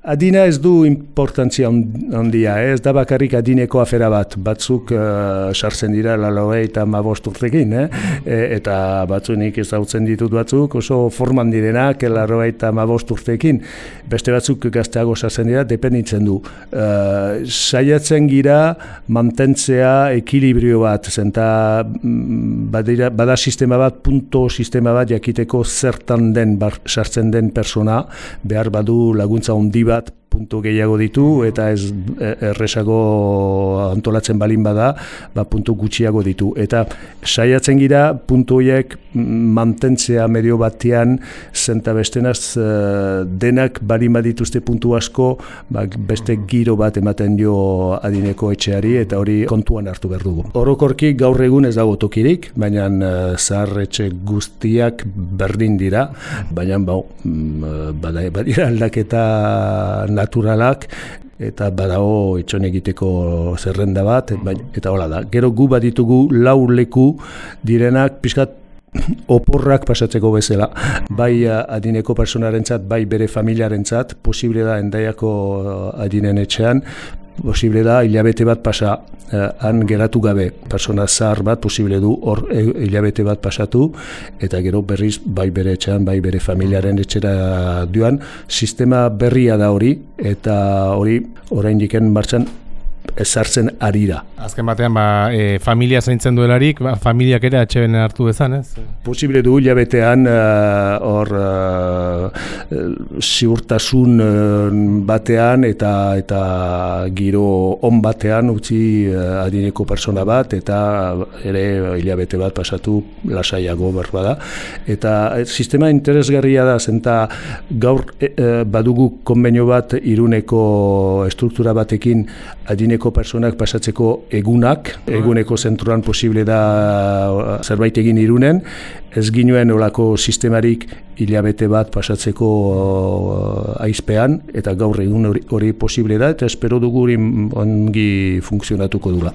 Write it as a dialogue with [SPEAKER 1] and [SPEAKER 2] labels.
[SPEAKER 1] Adina ez du importantzia handia, eh? ez da bakarrik adineko afera bat, batzuk uh, sartzen dira laloe eta mabost urtekin, eh? e, eta batzunik ezautzen ditut batzuk, oso forman direnak laloe eta mabost urtekin, beste batzuk gazteago sartzen dira, dependitzen du. Uh, saiatzen gira mantentzea ekilibrio bat, zenta mm, badira, bada sistema bat, punto sistema bat jakiteko zertan den bar, sartzen den persona, behar badu laguntza handi bat puntu gehiago ditu eta ez e, erresago antolatzen balin bada, ba, puntu gutxiago ditu. Eta saiatzen gira puntu horiek mantentzea medio batean zenta bestenaz e, denak balin badituzte puntu asko ba, beste giro bat ematen jo adineko etxeari eta hori kontuan hartu behar dugu. Orokorki gaur egun ez dago tokirik, baina uh, zahar etxe guztiak berdin dira, baina bau, badira aldaketa naturalak eta badago itxon egiteko zerrenda bat eta hola da. Gero gu baditugu lau leku direnak pixkat oporrak pasatzeko bezala. Bai adineko personarentzat, bai bere familiarentzat, posible da endaiako adinen etxean, posible da hilabete bat pasa eh, han geratu gabe. Persona zahar bat posible du hor eh, hilabete bat pasatu eta gero berriz bai bere etxean bai bere familiaren etxera duan sistema berria da hori eta hori oraindik martxan ezartzen arira.
[SPEAKER 2] Azken batean, ba, e, familia zaintzen duelarik, ba, familiak ere atxeben hartu bezan, ez?
[SPEAKER 1] Posible du, jabetean, uh, hor, uh, ziurtasun batean eta eta giro on batean utzi uh, adineko persona bat, eta ere hilabete bat pasatu lasaiago berbada. Eta sistema interesgarria da, zenta gaur badugu konbenio bat iruneko struktura batekin adineko personak pasatzeko egunak, eguneko zentruan posible da uh, zerbait egin irunen, ez ginuen olako sistemarik hilabete bat pasatzeko uh, aizpean, eta gaur egun hori posible da, eta espero dugu ongi funtzionatuko dula.